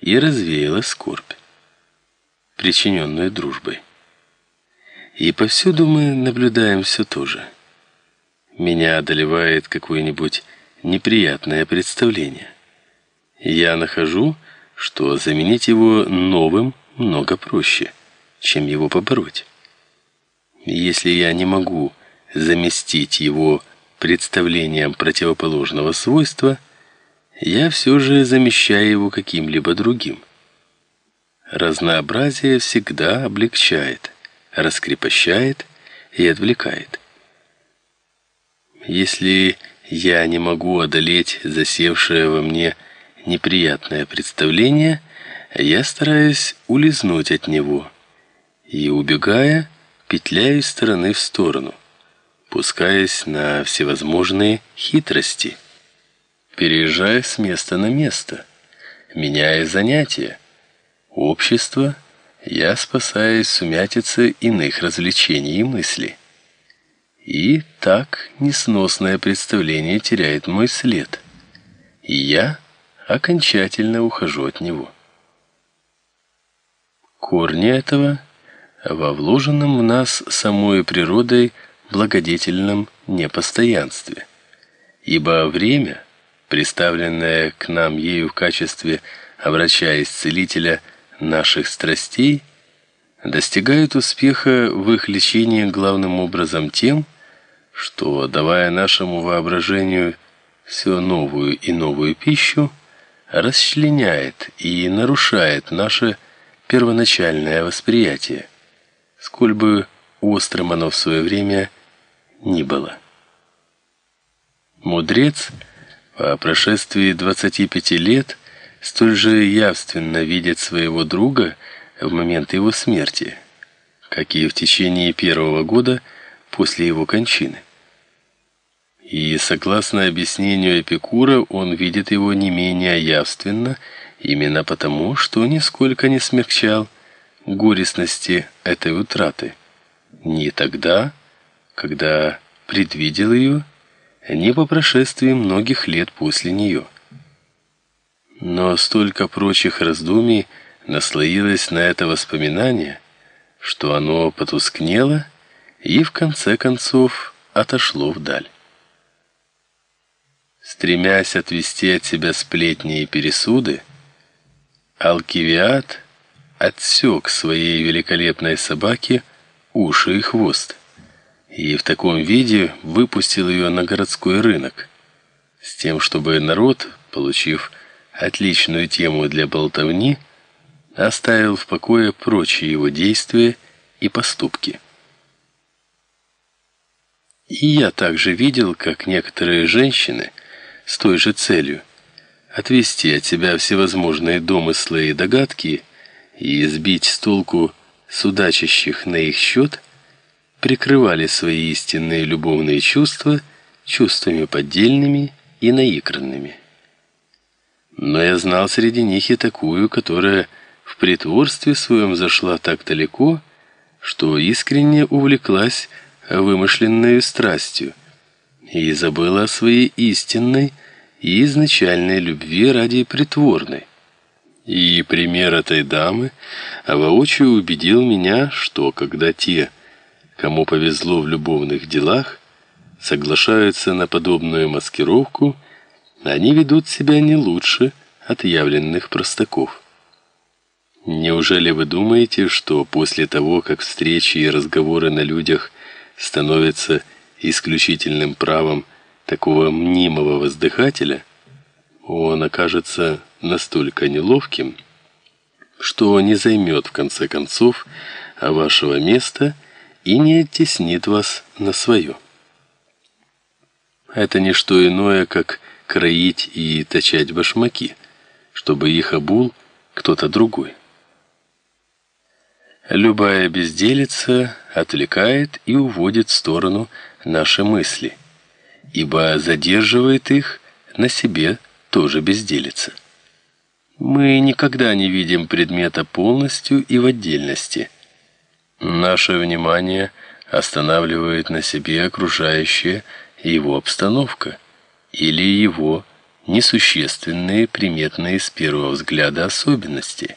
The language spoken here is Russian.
и развеяла скорбь, причиненную дружбой. И повсюду мы наблюдаем все то же. Меня одолевает какое-нибудь неприятное представление. Я нахожу, что заменить его новым много проще, чем его побороть. Если я не могу заместить его представлением противоположного свойства, я все же замещаю его каким-либо другим. Разнообразие всегда облегчает, раскрепощает и отвлекает. Если я не могу одолеть засевшее во мне неприятное представление, я стараюсь улизнуть от него и, убегая, петляю из стороны в сторону, пускаясь на всевозможные хитрости, переезжая с места на место, меняя занятия, общество, я спасаюсь сумятицы иных развлечений и мыслей. И так несносное представление теряет мой след, и я окончательно ухожу от него. Корни этого во вложенном в нас самой природой благодетельном непостоянстве. Ибо время, представленное к нам ею в качестве врача-исцелителя наших страстей, достигает успеха в их лечении главным образом тем, что давая нашему воображению все новую и новую пищу, расчленяет и нарушает наше первоначальное восприятие сколь бы острым оно в свое время ни было. Мудрец по прошествии 25 лет столь же явственно видит своего друга в момент его смерти, как и в течение первого года после его кончины. И согласно объяснению Эпикура, он видит его не менее явственно, именно потому, что нисколько не смягчал горестности этой утраты. Не тогда, когда предвидел ее, не по прошествии многих лет после нее. Но столько прочих раздумий наслоилось на это воспоминание, что оно потускнело и в конце концов отошло вдаль. Стремясь отвести от себя сплетни и пересуды, Алкивиад отсек своей великолепной собаке уши и хвост, и в таком виде выпустил ее на городской рынок, с тем, чтобы народ, получив отличную тему для болтовни, оставил в покое прочие его действия и поступки. И я также видел, как некоторые женщины с той же целью отвести от себя всевозможные домыслы и догадки и сбить с толку судачащих на их счет, прикрывали свои истинные любовные чувства чувствами поддельными и наигранными. Но я знал среди них и такую, которая в притворстве своем зашла так далеко, что искренне увлеклась вымышленной страстью и забыла о своей истинной и изначальной любви ради притворной. И пример этой дамы воочию убедил меня, что когда те, кому повезло в любовных делах, соглашаются на подобную маскировку, они ведут себя не лучше отъявленных простаков. Неужели вы думаете, что после того, как встречи и разговоры на людях становятся исключительным правом такого мнимого воздыхателя, он окажется настолько неловким, что не займет в конце концов вашего места и не оттеснит вас на свое. Это не что иное, как кроить и точать башмаки, чтобы их обул кто-то другой. Любая безделица отвлекает и уводит в сторону наши мысли, ибо задерживает их на себе тоже безделица. Мы никогда не видим предмета полностью и в отдельности. Наше внимание останавливает на себе окружающая его обстановка или его несущественные, приметные с первого взгляда особенности.